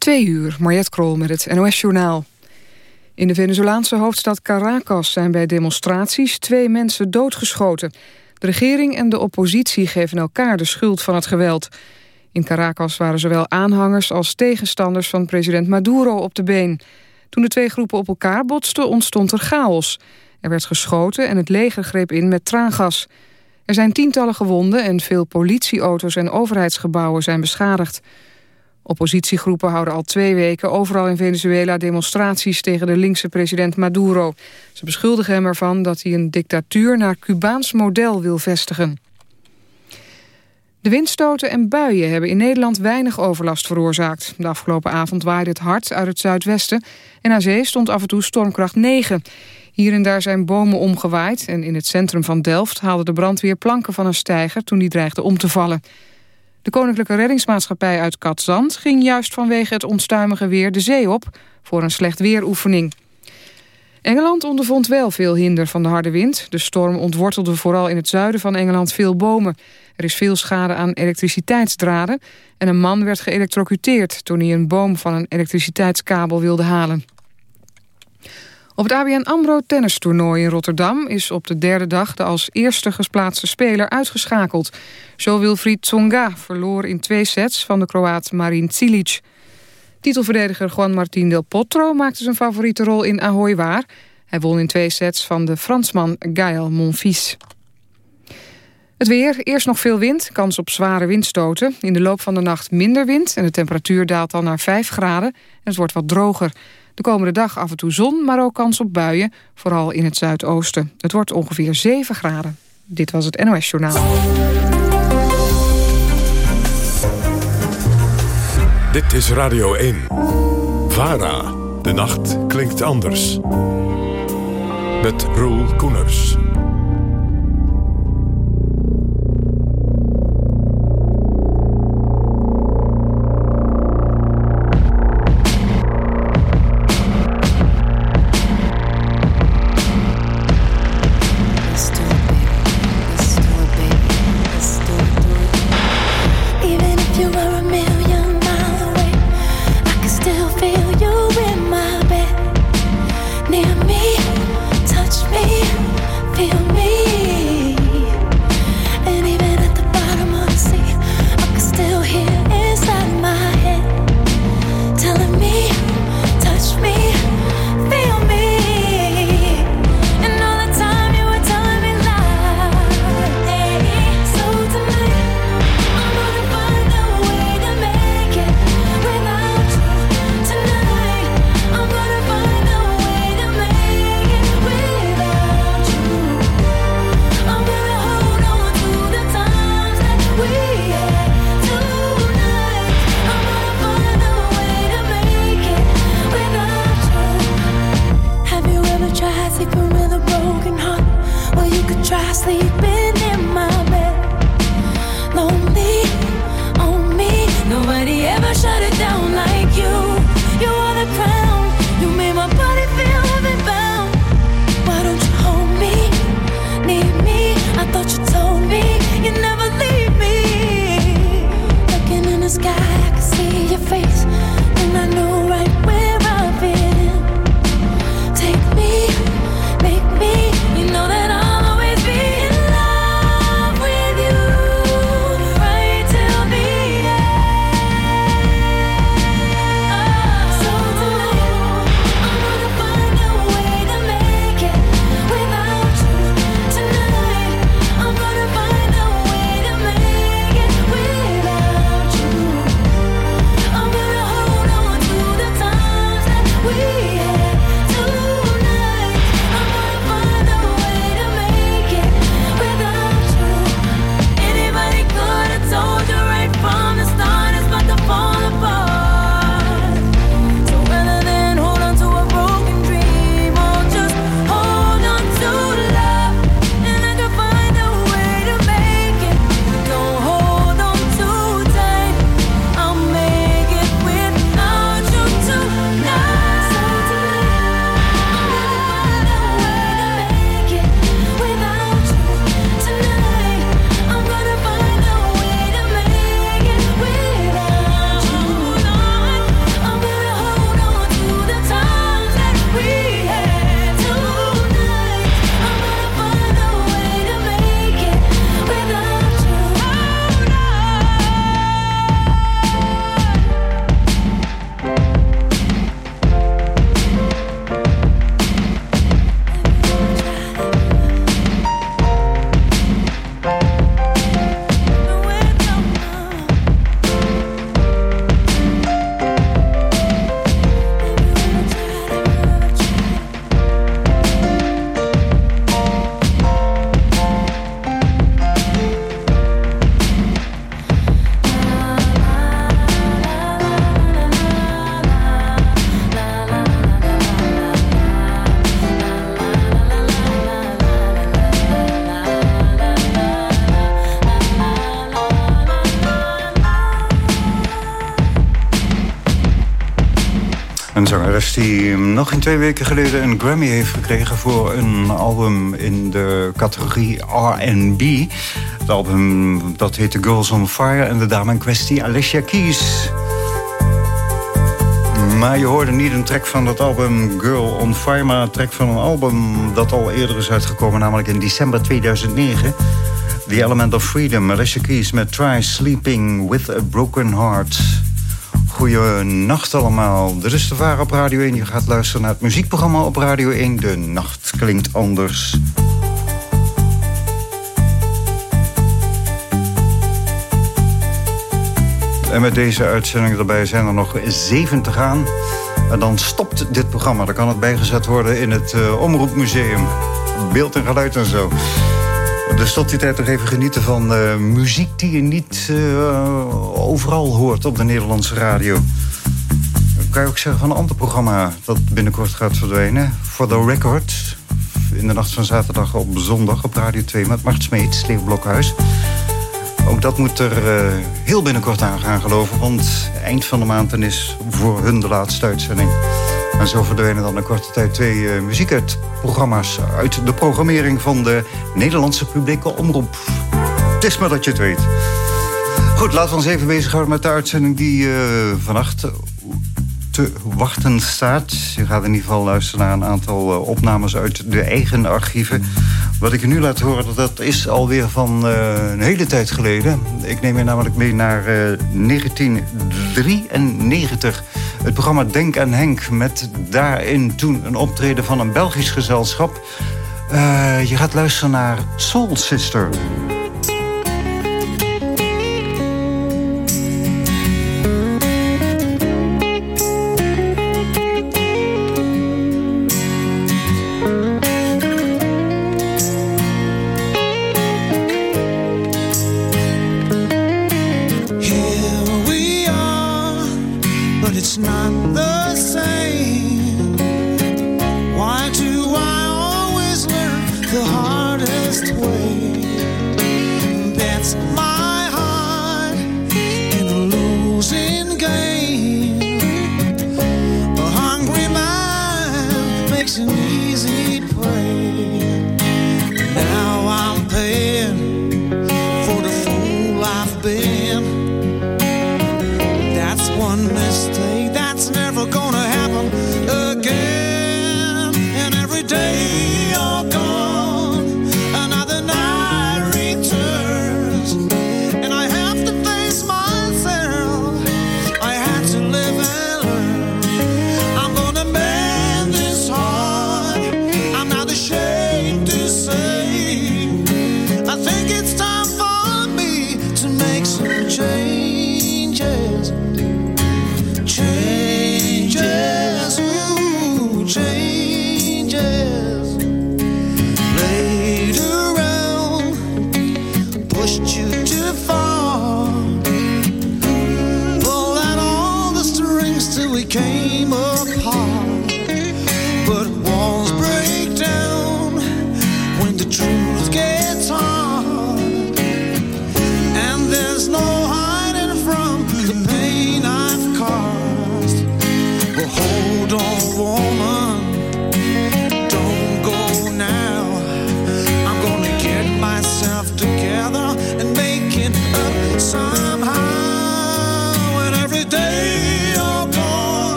Twee uur, Mariette Krol met het NOS-journaal. In de Venezolaanse hoofdstad Caracas zijn bij demonstraties twee mensen doodgeschoten. De regering en de oppositie geven elkaar de schuld van het geweld. In Caracas waren zowel aanhangers als tegenstanders van president Maduro op de been. Toen de twee groepen op elkaar botsten ontstond er chaos. Er werd geschoten en het leger greep in met traangas. Er zijn tientallen gewonden en veel politieauto's en overheidsgebouwen zijn beschadigd. Oppositiegroepen houden al twee weken overal in Venezuela demonstraties tegen de linkse president Maduro. Ze beschuldigen hem ervan dat hij een dictatuur naar Cubaans model wil vestigen. De windstoten en buien hebben in Nederland weinig overlast veroorzaakt. De afgelopen avond waaide het hard uit het zuidwesten... en aan zee stond af en toe stormkracht 9. Hier en daar zijn bomen omgewaaid... en in het centrum van Delft haalde de brandweer planken van een steiger... toen die dreigde om te vallen. De Koninklijke Reddingsmaatschappij uit Katzand ging juist vanwege het onstuimige weer de zee op voor een slecht weeroefening. Engeland ondervond wel veel hinder van de harde wind. De storm ontwortelde vooral in het zuiden van Engeland veel bomen. Er is veel schade aan elektriciteitsdraden en een man werd geëlectrocuteerd toen hij een boom van een elektriciteitskabel wilde halen. Op het ABN AMRO tennistoernooi in Rotterdam is op de derde dag de als eerste gesplaatste speler uitgeschakeld. Zo Wilfried Tsonga verloor in twee sets van de Kroaat Marin Cilic. Titelverdediger Juan Martín del Potro maakte zijn favoriete rol in Ahoy waar. Hij won in twee sets van de Fransman Gaël Monfils. Het weer, eerst nog veel wind, kans op zware windstoten. In de loop van de nacht minder wind en de temperatuur daalt dan naar 5 graden. En het wordt wat droger. De komende dag af en toe zon, maar ook kans op buien, vooral in het zuidoosten. Het wordt ongeveer 7 graden. Dit was het NOS Journaal. Dit is Radio 1. VARA. De nacht klinkt anders. Met Roel Koeners. Die nog in twee weken geleden een Grammy heeft gekregen... voor een album in de categorie R&B. Het album dat heette Girls on Fire en de dame in kwestie Alicia Keys. Maar je hoorde niet een track van dat album Girl on Fire... maar een track van een album dat al eerder is uitgekomen... namelijk in december 2009... The Element of Freedom, Alicia Keys met Try Sleeping with a Broken Heart... Goeienacht allemaal. De Vara op Radio 1. Je gaat luisteren naar het muziekprogramma op Radio 1. De nacht klinkt anders. En met deze uitzending erbij zijn er nog zeven te gaan. En dan stopt dit programma. Dan kan het bijgezet worden in het uh, Omroepmuseum. Beeld en geluid en zo. Dus tot die tijd nog even genieten van uh, muziek die je niet uh, overal hoort op de Nederlandse radio. Kan je ook zeggen van een ander programma dat binnenkort gaat verdwijnen. For the Record. In de nacht van zaterdag op zondag op Radio 2 met Mart Smeets, Leeuw Blokhuis. Ook dat moet er uh, heel binnenkort aan gaan geloven. Want eind van de maand is voor hun de laatste uitzending. En zo verdwenen dan in korte tijd twee uh, muziekuitprogramma's... uit de programmering van de Nederlandse publieke omroep. Het is maar dat je het weet. Goed, laten we ons even bezighouden met de uitzending die uh, vannacht te wachten staat. Je gaat in ieder geval luisteren naar een aantal uh, opnames uit de eigen archieven. Wat ik je nu laat horen, dat is alweer van een hele tijd geleden. Ik neem je namelijk mee naar uh, 1993. Het programma Denk aan Henk met daarin toen een optreden van een Belgisch gezelschap. Uh, je gaat luisteren naar Soul Sister.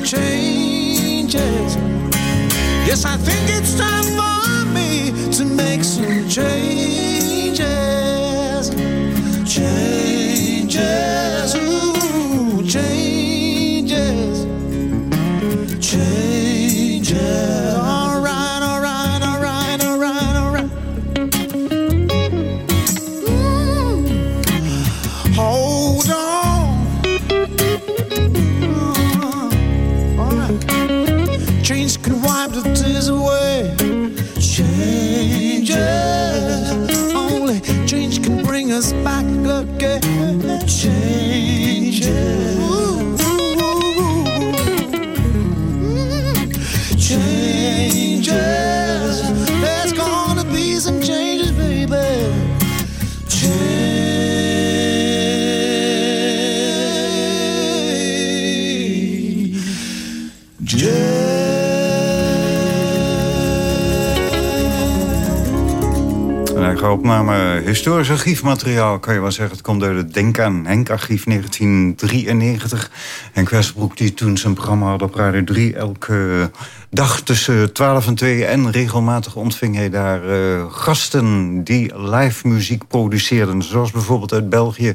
Changes. Yes, I think it's time for me to make some changes. Opname historisch archiefmateriaal, kan je wel zeggen. Het komt uit het Denk aan Henk archief 1993. Henk Westbroek die toen zijn programma had op Radio 3... elke dag tussen 12 en 2 en regelmatig ontving hij daar eh, gasten... die live muziek produceerden. Zoals bijvoorbeeld uit België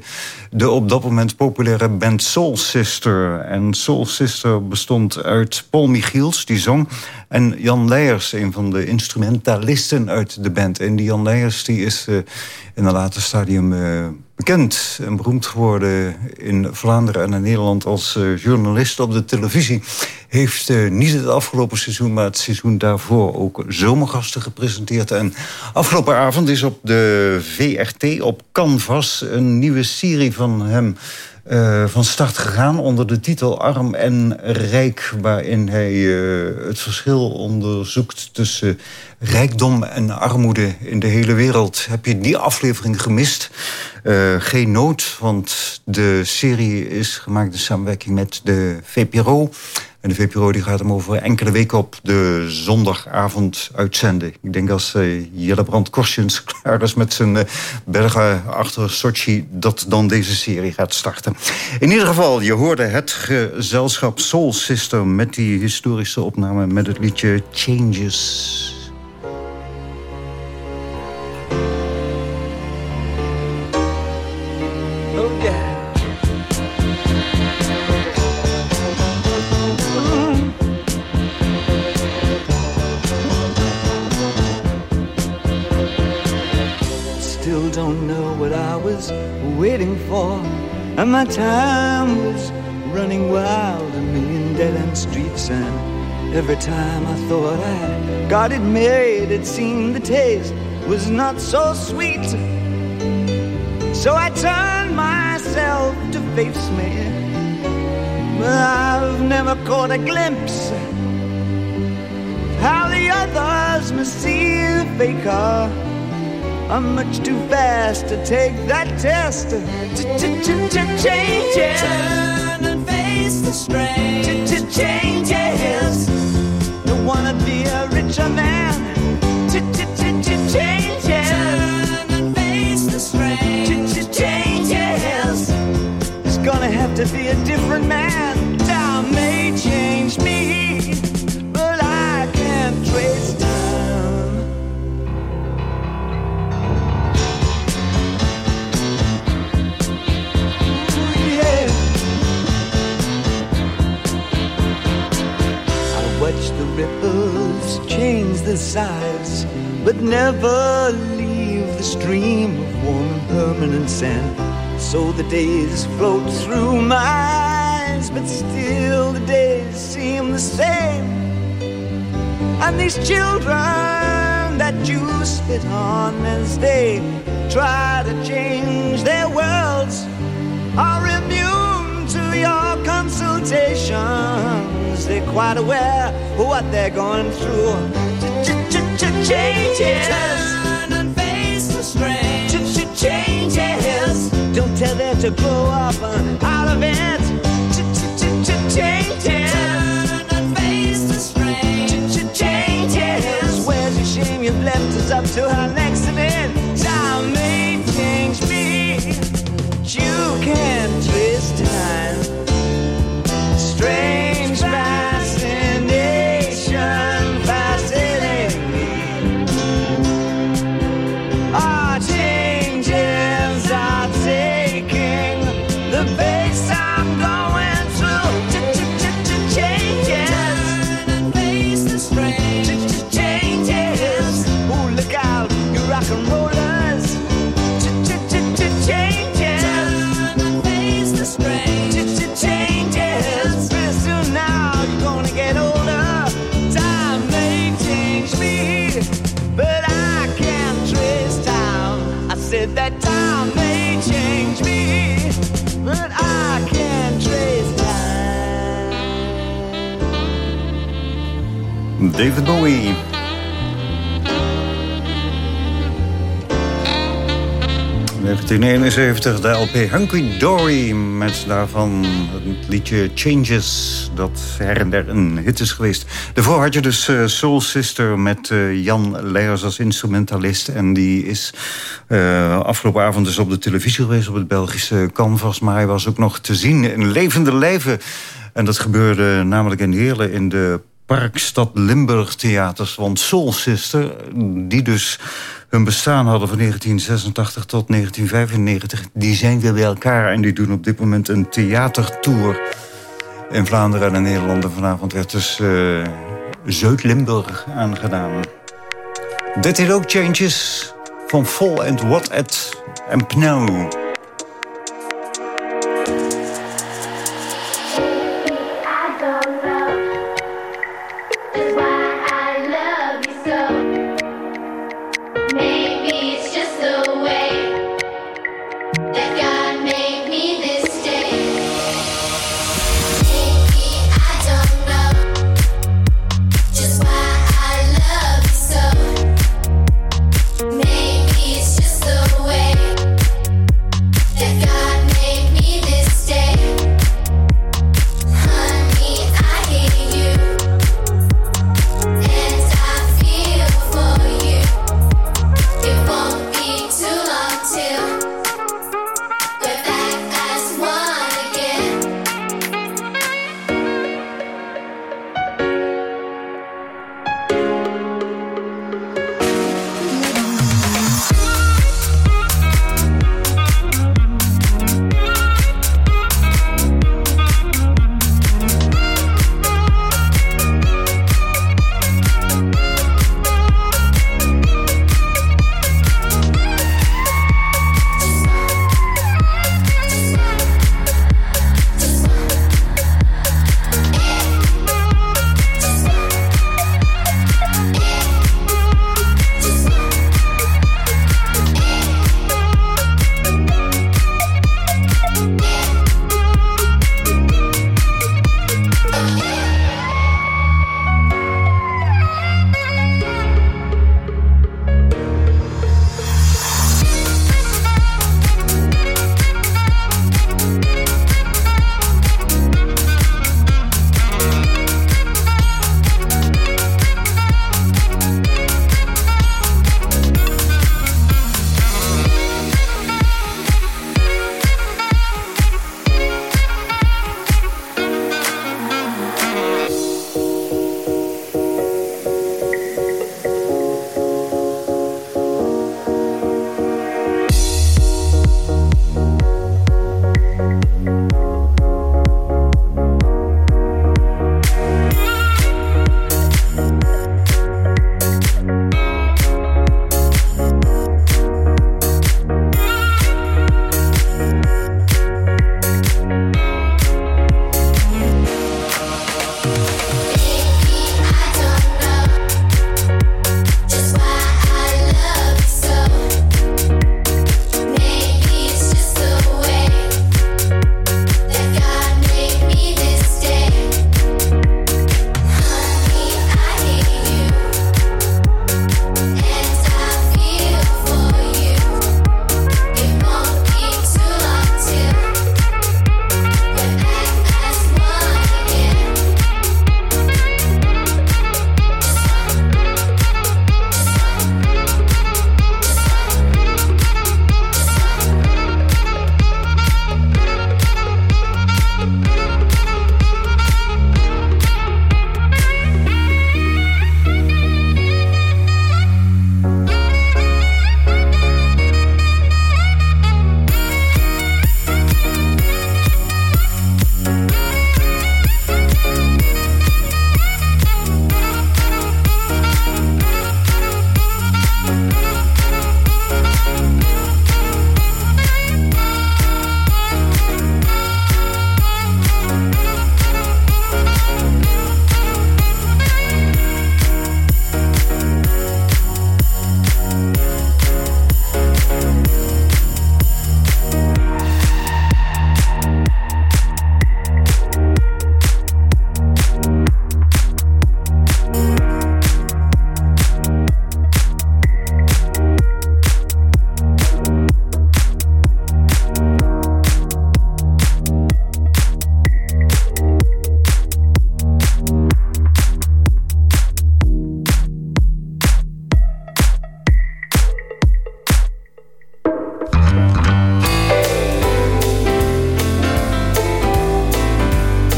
de op dat moment populaire band Soul Sister. En Soul Sister bestond uit Paul Michiels, die zong... en Jan Leijers, een van de instrumentalisten uit de band. En die Jan Leijers die is eh, in een later stadium eh, bekend en beroemd geworden... in Vlaanderen en in Nederland als eh, journalist op de televisie. Heeft eh, niet het afgelopen seizoen, maar het seizoen daarvoor... ook zomergasten gepresenteerd. En afgelopen avond is op de VRT, op Canvas... een nieuwe serie van hem eh, van start gegaan onder de titel Arm en Rijk... waarin hij eh, het verschil onderzoekt tussen rijkdom en armoede in de hele wereld. Heb je die aflevering gemist? Eh, geen nood, want de serie is gemaakt in samenwerking met de VPRO... En de VPRO die gaat hem over enkele weken op de zondagavond uitzenden. Ik denk als uh, Jelle Korsjens klaar is met zijn uh, bergen achter Sochi... dat dan deze serie gaat starten. In ieder geval, je hoorde het gezelschap Soul Sister... met die historische opname met het liedje Changes. And my time was running wild, a million dead-end streets, and every time I thought I got it made, it seemed the taste was not so sweet. So I turned myself to face me. But I've never caught a glimpse of how the others must see the faker. I'm much too fast to take that test. Changes. Turn and face the strain. Changes. Don't wanna be a richer man. Changes. Turn and face the strain. Gonna have to be a different man. Change the size, but never leave the stream of warm and permanent sand. So the days float through my eyes, but still the days seem the same. And these children that you spit on as they try to change their worlds are immune to your consultations. They're quite aware of what they're going through. Changes. Turn and face the strain. Changes. Don't tell them to grow up uh, out of it. Changes. Turn and face the strain. Changes. Where's your shame? You've left us up to our next said that time may change me, but I can't trace time. David Bowie. 1971, de LP Hunky Dory. Met daarvan het liedje Changes, dat her en der een hit is geweest. Daarvoor had je dus uh, Soul Sister met uh, Jan Leijers als instrumentalist. En die is uh, afgelopen avond dus op de televisie geweest... op het Belgische Canvas. Maar hij was ook nog te zien in levende lijven. En dat gebeurde namelijk in Heerlen in de Parkstad Limburg Theaters. Want Soul Sister, die dus hun bestaan hadden van 1986 tot 1995... die zijn weer bij elkaar en die doen op dit moment een theatertour... in Vlaanderen en in Nederland. En vanavond werd dus uh, Zuid-Limburg aangedaan. Dit is ook Changes van Vol and What at en Pneu.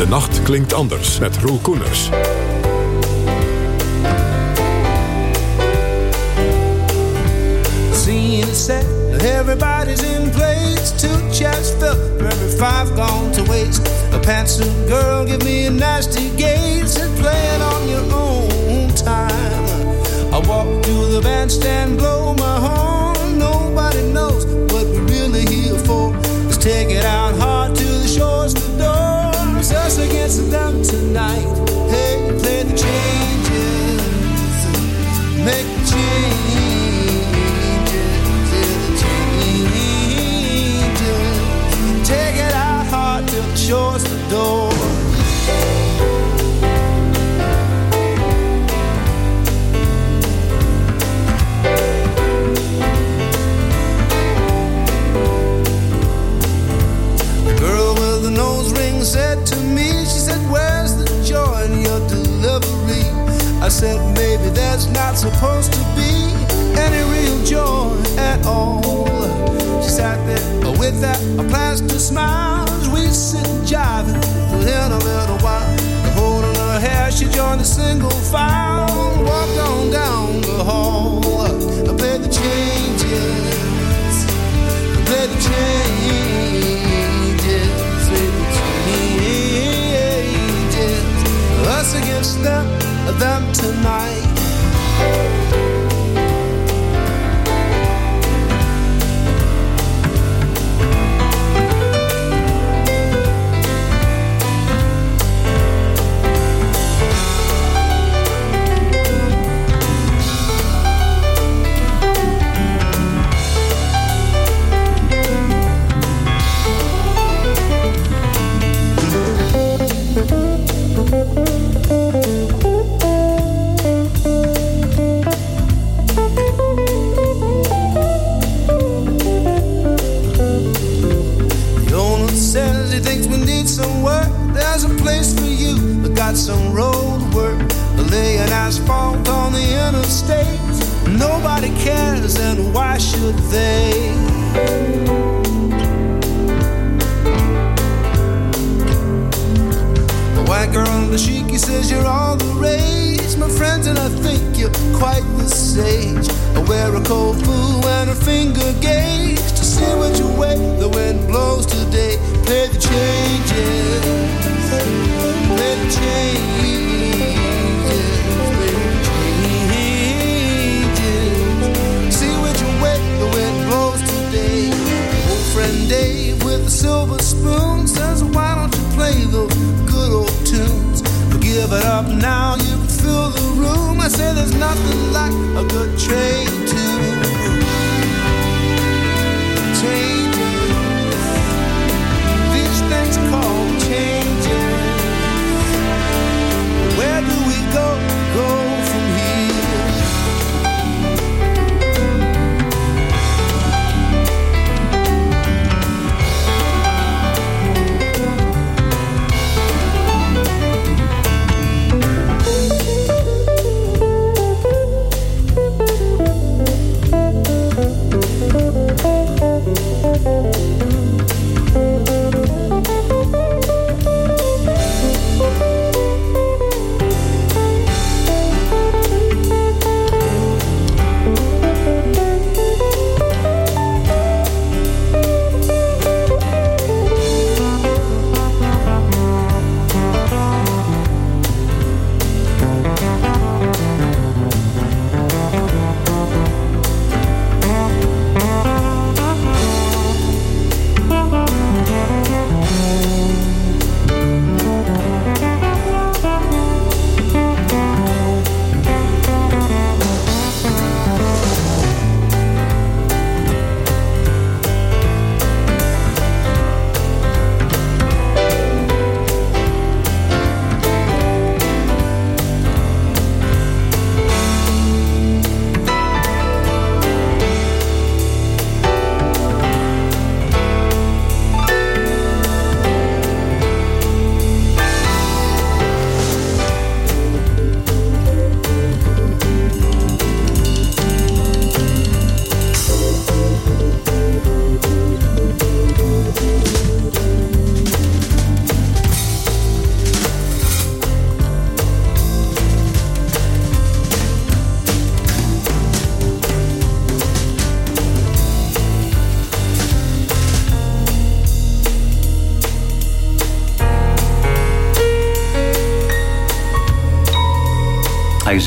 Nacht klinkt anders met Roel Koeners. Scene set, everybody's in place. Two chairs filled, every five gone to waste. A pantsuit girl, give me a nasty gaze and play it on your own time. I walk to the bandstand, blow my horn. Nobody knows what we're really here for. Let's take it out against them tonight. Hey, play the changes, make the changes, said, Maybe there's not supposed to be any real joy at all. She sat there with that a plaster smile we sit jiving. In a little while, holding her hair, she joined the single file. Walked on down the hall. I played the changes. I played the changes. Played the changes. Us against them, them tonight.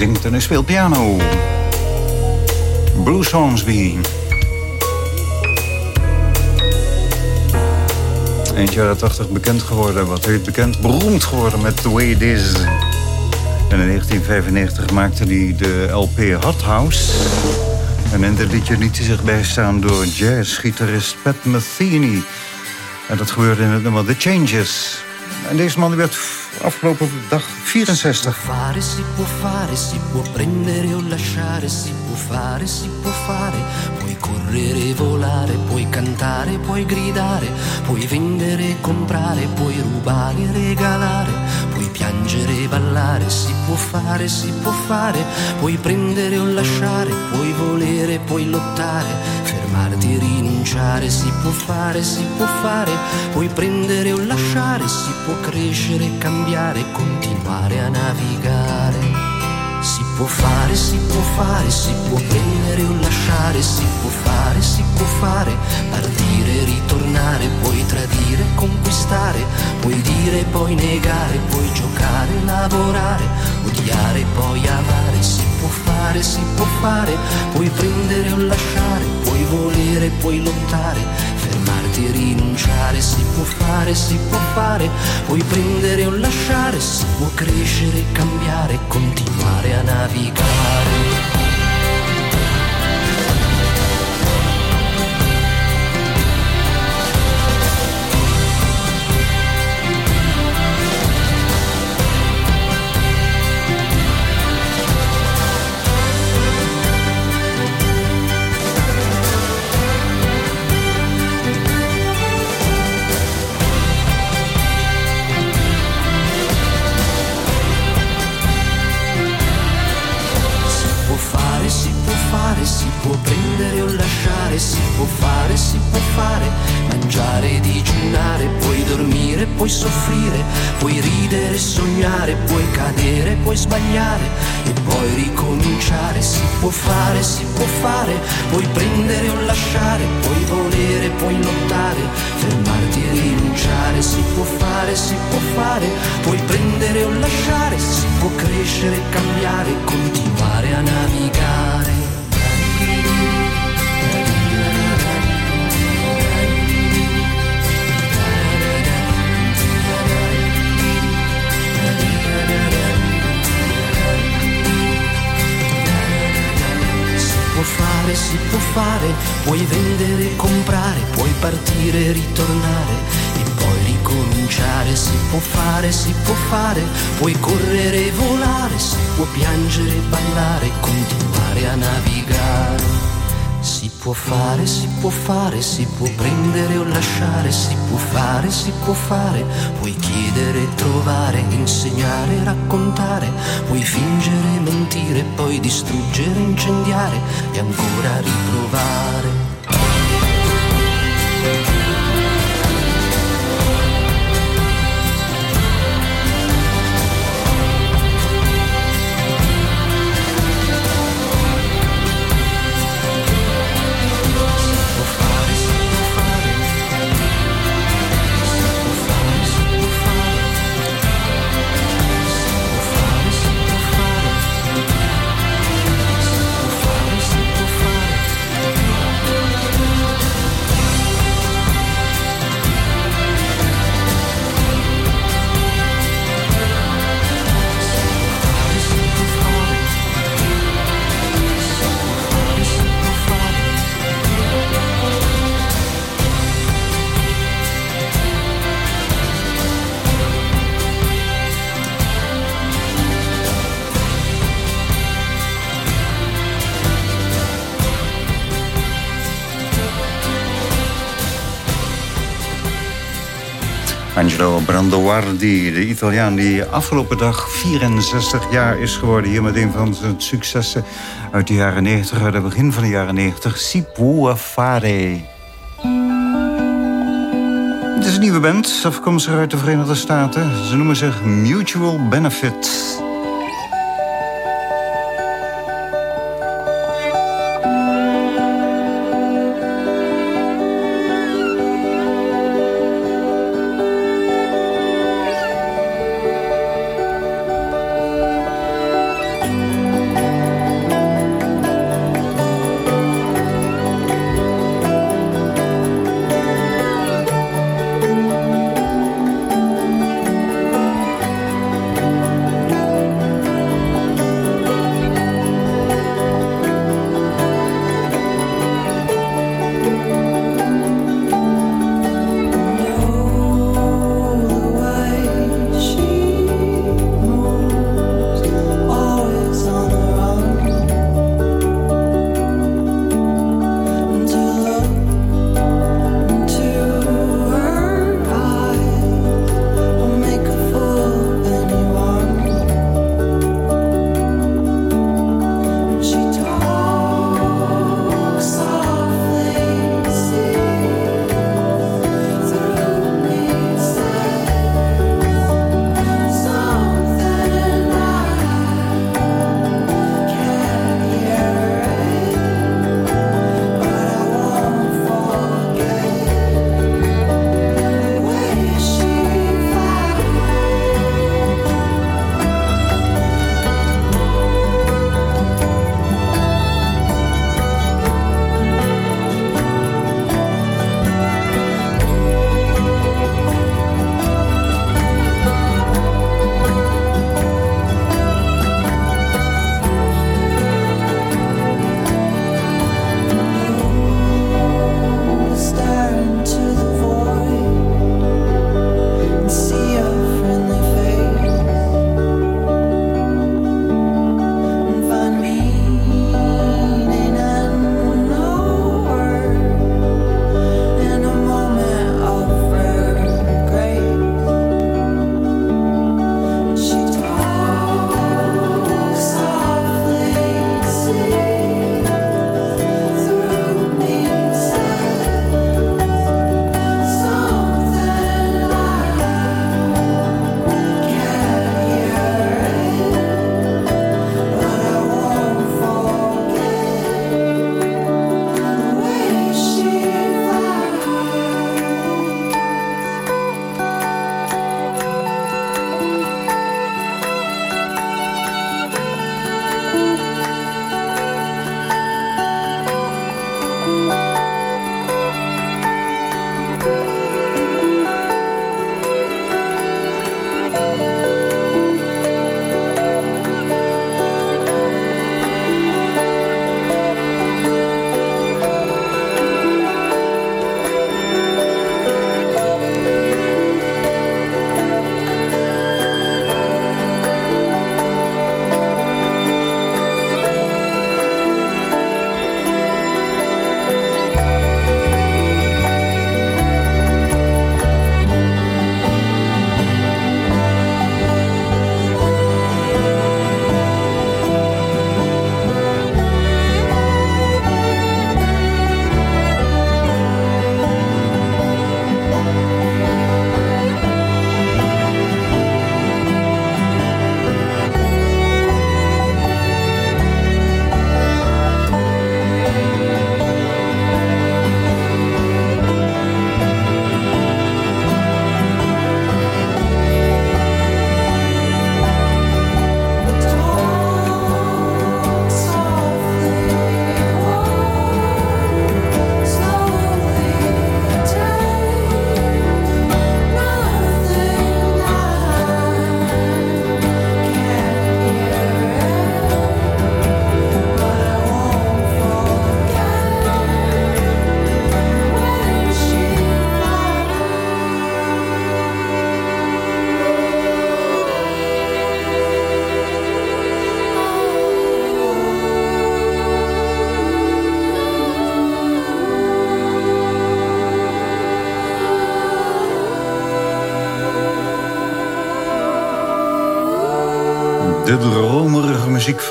Zingt en hij speelt piano. Bruce Hornsby. Eind jaren 80 bekend geworden. Wat heet bekend? Beroemd geworden met The Way It Is. En in 1995 maakte hij de LP Hot House. En in dit liedje liet hij zich bijstaan door jazzgitarist Pat Metheny. En dat gebeurde in het nummer The Changes. En deze man werd afgelopen dag 64. fare, si può fare, si può prendere o lasciare, si può fare, si può fare, puoi correre volare, puoi cantare, puoi gridare, puoi vendere comprare, puoi rubare regalare, puoi piangere ballare, si può fare, si può fare, puoi prendere o lasciare, puoi volere, puoi lottare, fermarti e rinunciare, si può fare, si può fare, puoi prendere o lasciare, si può crescere cambiare, continuare a navigare. Si può fare, si può fare, si può prendere o lasciare, si può fare, si può fare, partire, ritornare, puoi tradire, conquistare, puoi dire, poi negare, puoi giocare, lavorare, odiare, poi amare, si può fare, si può fare, puoi prendere o lasciare, puoi volere, puoi lottare, fermarti e rinunciare, si può fare, si può fare, puoi prendere o lasciare, si può crescere, cambiare, continuare a navigare. Puoi soffrire, puoi ridere sognare, puoi cadere, puoi sbagliare e poi ricominciare, si può fare, si può fare, puoi prendere o lasciare, puoi volere, puoi lottare, fermarti e rinunciare, si può fare, si può fare, puoi prendere o lasciare, si può crescere, cambiare, continuare a navigare. Fare, si può fare, puoi vendere e comprare, puoi partire e ritornare e poi ricominciare, si può fare, si può fare, puoi correre e volare, si può piangere e ballare, continuare a navigare. Si può fare, si può fare, si può prendere o lasciare, si può fare, si può fare, puoi chiedere trovare, insegnare, raccontare, puoi fingere, mentire, poi distruggere, incendiare e ancora riprovare. Angelo Brandoardi, de Italiaan die afgelopen dag 64 jaar is geworden. Hier met een van zijn successen uit de jaren 90, uit het begin van de jaren 90. Si può fare. Het is een nieuwe band, afkomstig uit de Verenigde Staten. Ze noemen zich Mutual Benefit.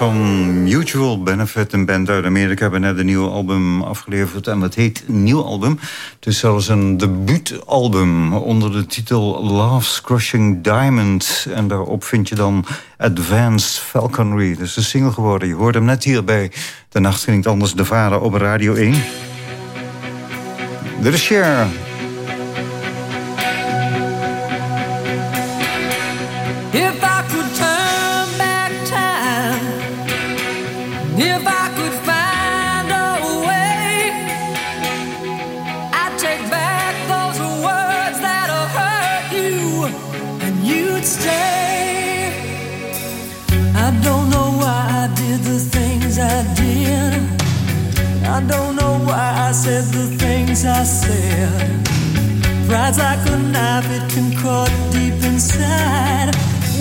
Van Mutual Benefit, een band uit Amerika... hebben net een nieuw album afgeleverd en dat heet Nieuw Album. Het is zelfs een debuutalbum onder de titel Love's Crushing Diamond. En daarop vind je dan Advanced Falconry. Dat is een single geworden. Je hoort hem net hier bij De Nacht Klinkt Anders, de vader op Radio 1. Dit is. Words that'll hurt you, and you'd stay. I don't know why I did the things I did. I don't know why I said the things I said. Fries I couldn't it can caught deep inside.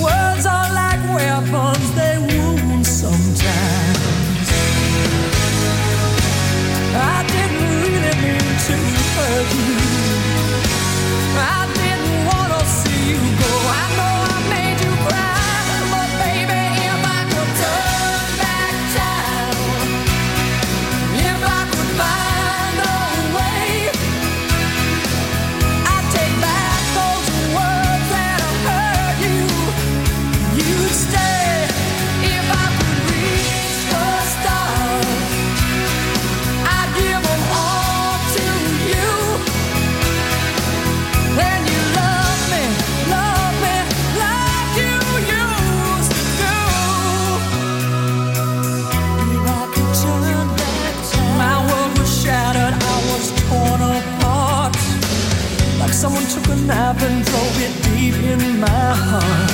Words are like weapons, they wound sometimes. heard you in my heart.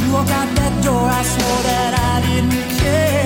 You walk out that door, I swore that I didn't care.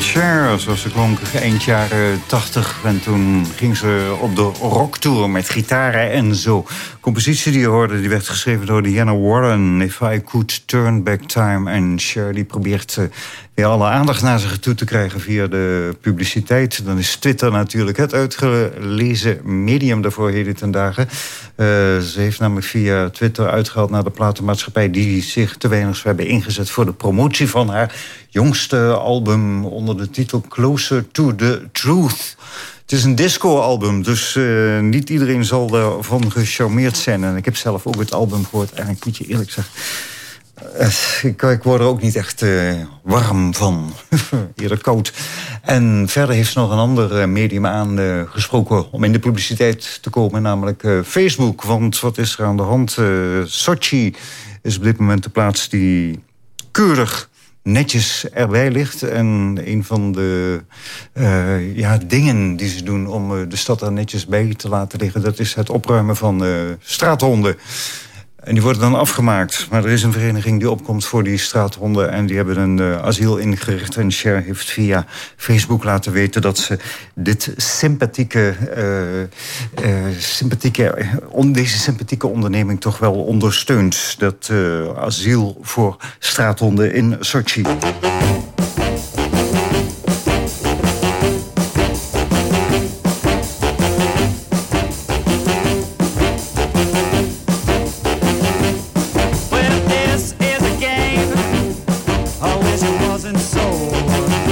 Cher, zoals ze klonk eind jaren 80. En toen ging ze op de rocktour met gitaren en zo. De compositie die je hoorde, die werd geschreven door Diana Warren. If I Could Turn Back Time. En Cher die probeert alle aandacht naar zich toe te krijgen via de publiciteit. Dan is Twitter natuurlijk het uitgelezen medium daarvoor heden ten dagen. Uh, ze heeft namelijk via Twitter uitgehaald naar de platenmaatschappij... die zich te weinig hebben ingezet voor de promotie van haar jongste album onder de titel Closer to the Truth. Het is een disco-album, dus uh, niet iedereen zal ervan gecharmeerd zijn. En ik heb zelf ook het album gehoord. En ik moet je eerlijk zeggen, Ik, ik, word er ook niet echt uh, warm van. Eerder koud. En verder heeft ze nog een ander medium aangesproken... om in de publiciteit te komen, namelijk Facebook. Want wat is er aan de hand? Sochi is op dit moment de plaats die keurig netjes erbij ligt. En een van de ja, dingen die ze doen om de stad er netjes bij te laten liggen... dat is het opruimen van straathonden. En die worden dan afgemaakt. Maar er is een vereniging die opkomt voor die straathonden... en die hebben een uh, asiel ingericht. En Cher heeft via Facebook laten weten... dat ze dit sympathieke, uh, uh, sympathieke, deze sympathieke onderneming toch wel ondersteunt. Dat asiel voor straathonden in Sochi. and soul.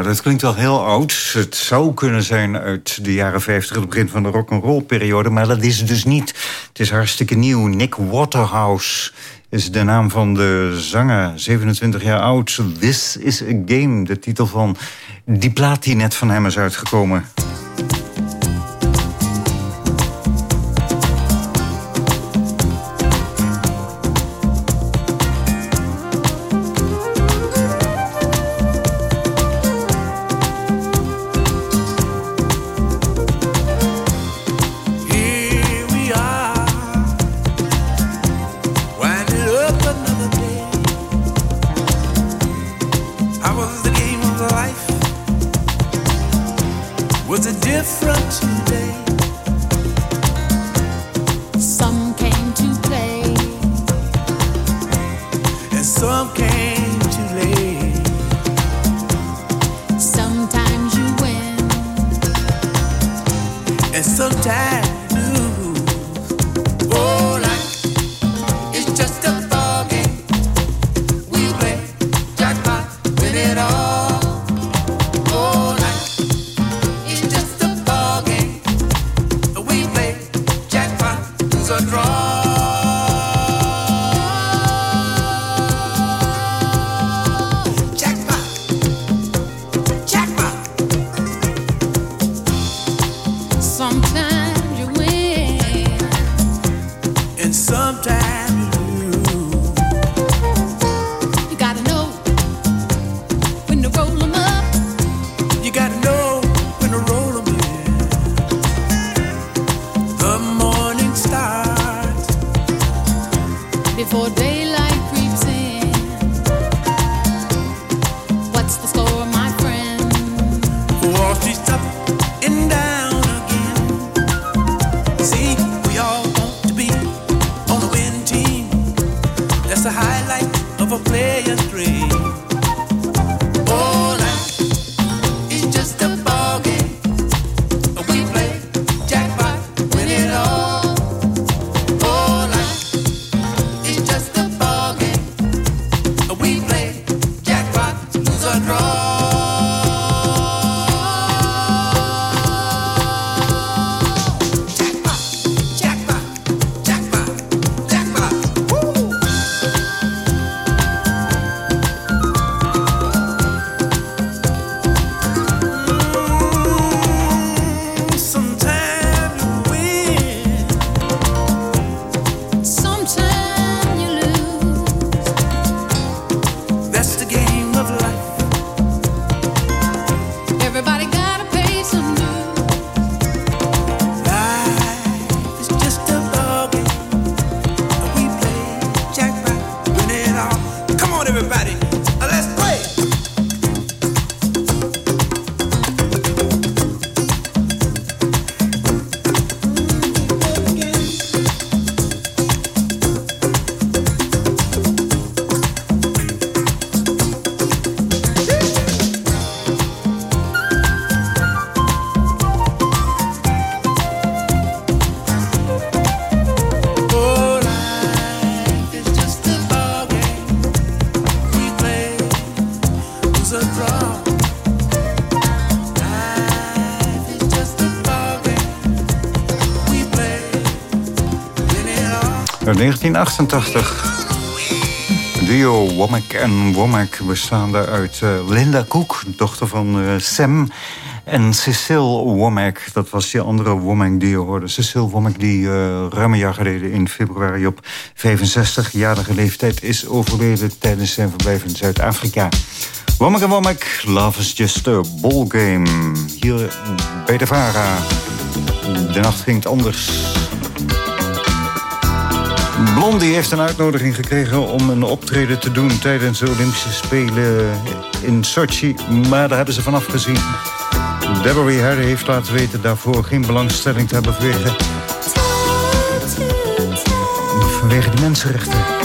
Ja, dat klinkt wel heel oud. Het zou kunnen zijn uit de jaren 50, het begin van de rock'n'roll periode, maar dat is het dus niet. Het is hartstikke nieuw. Nick Waterhouse is de naam van de zanger, 27 jaar oud. This is a Game, de titel van die plaat die net van hem is uitgekomen. 1988. Duo Womack en Womack bestaande uit uh, Linda Cook, dochter van uh, Sam... en Cecile Womack, dat was die andere Womack die je hoorde. Cecile Womack die uh, ruim een jaar geleden in februari op 65-jarige leeftijd... is overleden tijdens zijn verblijf in Zuid-Afrika. Womack en Womack, Love is just a ball game. Hier bij de VARA. De nacht ging het anders... Blondie heeft een uitnodiging gekregen om een optreden te doen... tijdens de Olympische Spelen in Sochi. Maar daar hebben ze vanaf gezien. Deborah Harry heeft laten weten daarvoor geen belangstelling te hebben vanwege... vanwege die mensenrechten.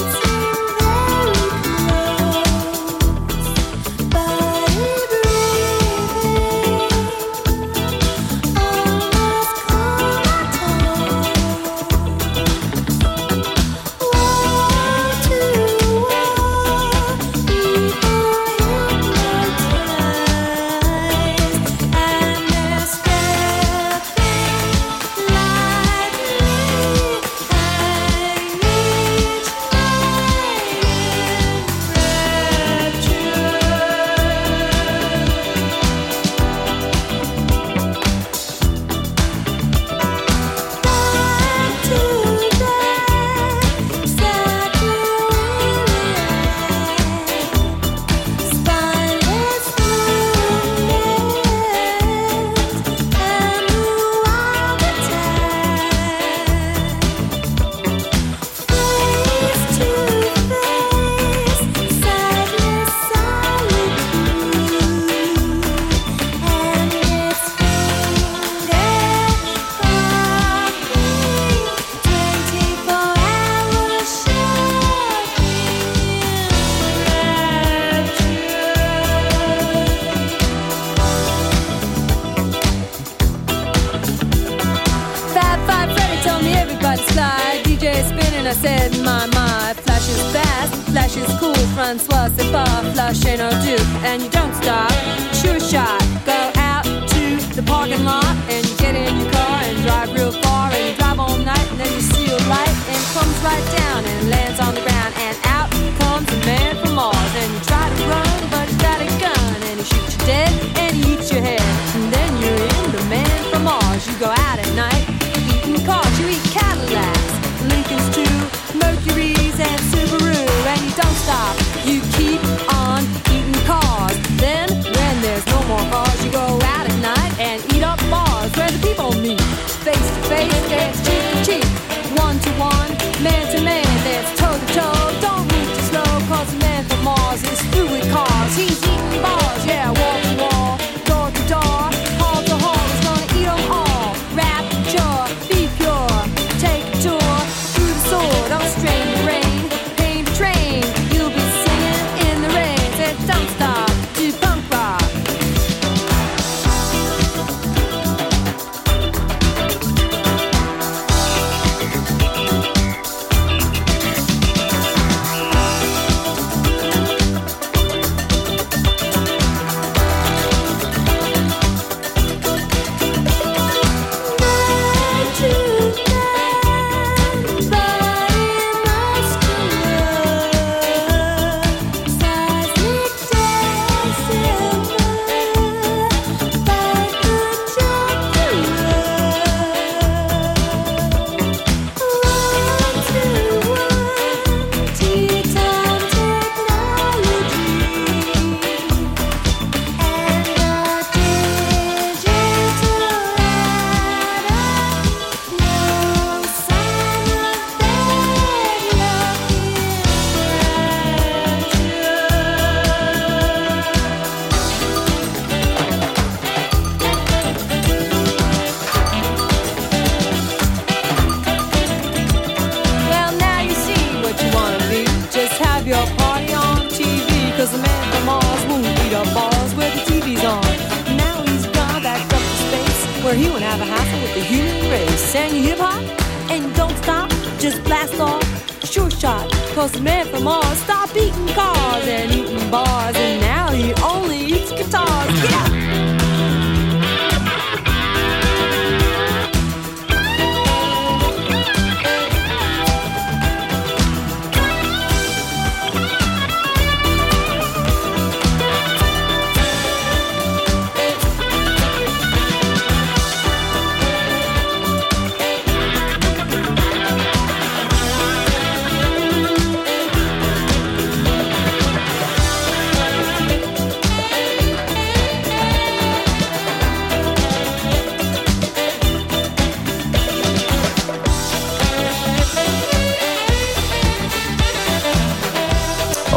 And now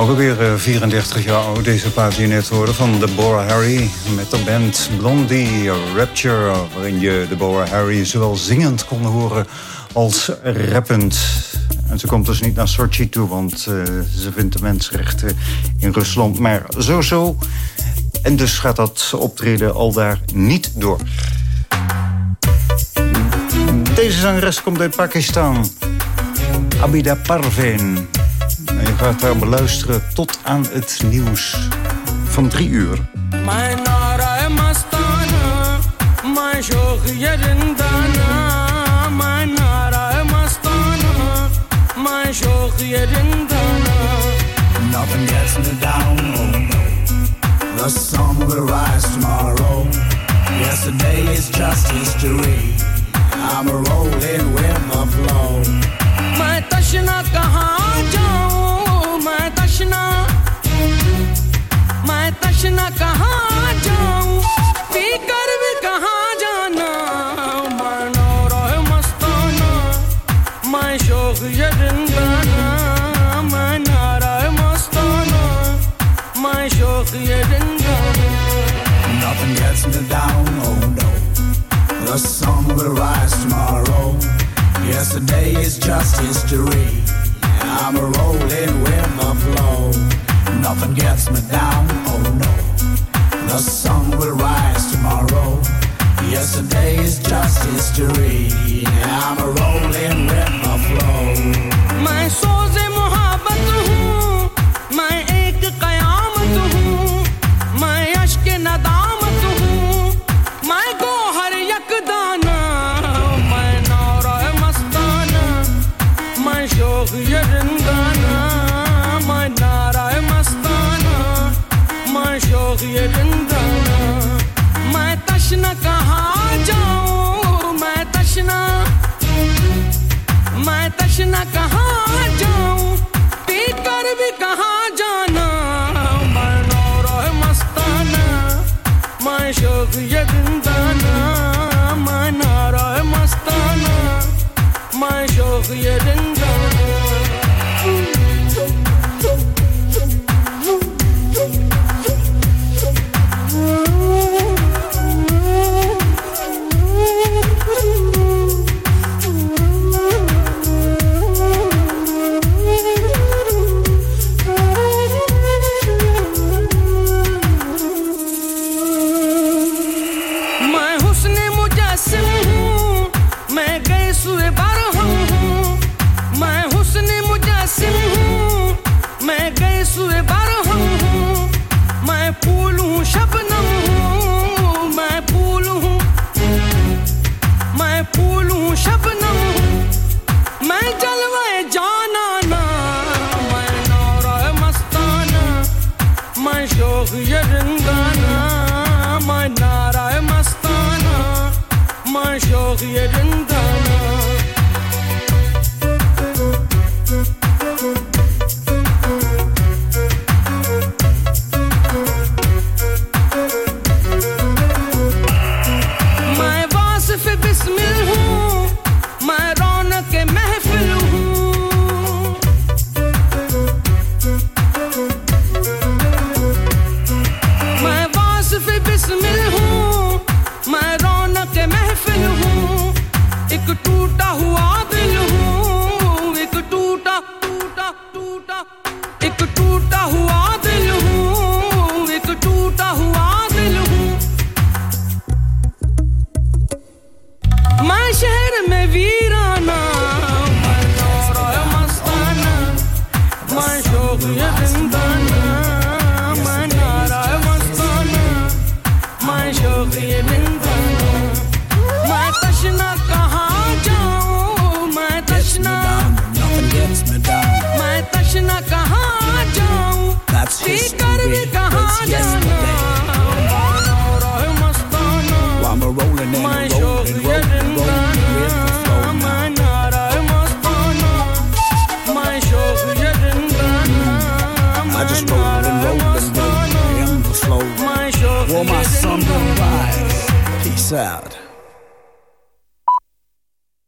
Ook alweer eh, 34 jaar oud, deze plaat die net hoorde van Deborah Harry. Met de band Blondie Rapture, waarin je Deborah Harry zowel zingend kon horen als rappend. En ze komt dus niet naar Sochi toe, want eh, ze vindt de mensenrechten in Rusland maar zo-zo. En dus gaat dat optreden al daar niet door. Deze zangeres komt uit Pakistan. Abida Parveen En je gaat haar beluisteren tot aan het nieuws van drie uur. मैं नारा मस्ताना मैं शोक ये जिंदाना मैं नारा मस्ताना मैं शोक ये जिंदाना Nothing gets me down, oh no. The sun will rise tomorrow. Yesterday is just history. I'm rolling with the flow. मैं तशना कहाँ जाऊँ मैं तशना मैं तशना कहाँ जाऊँ पीकर भी कहाँ जाना मैं नारा मस्ताना मैं शोक ये जिंदाना मैं नारा मस्ताना मैं शोक ये जिंदाना Nothing gets me down, oh no. The sun will rise tomorrow. Yesterday is just history. I'm rolling with the flow. Nothing gets me down, oh no. The sun will rise tomorrow. Yesterday is just history. I'm a rolling with the flow. My soul's in ना कहाँ जाऊँ? पी कर भी कहाँ जाना? मैं नौरो मस्ताना। मैं शोक ये जिंदाना मैं नारा मस्ताना। मैं शोक ये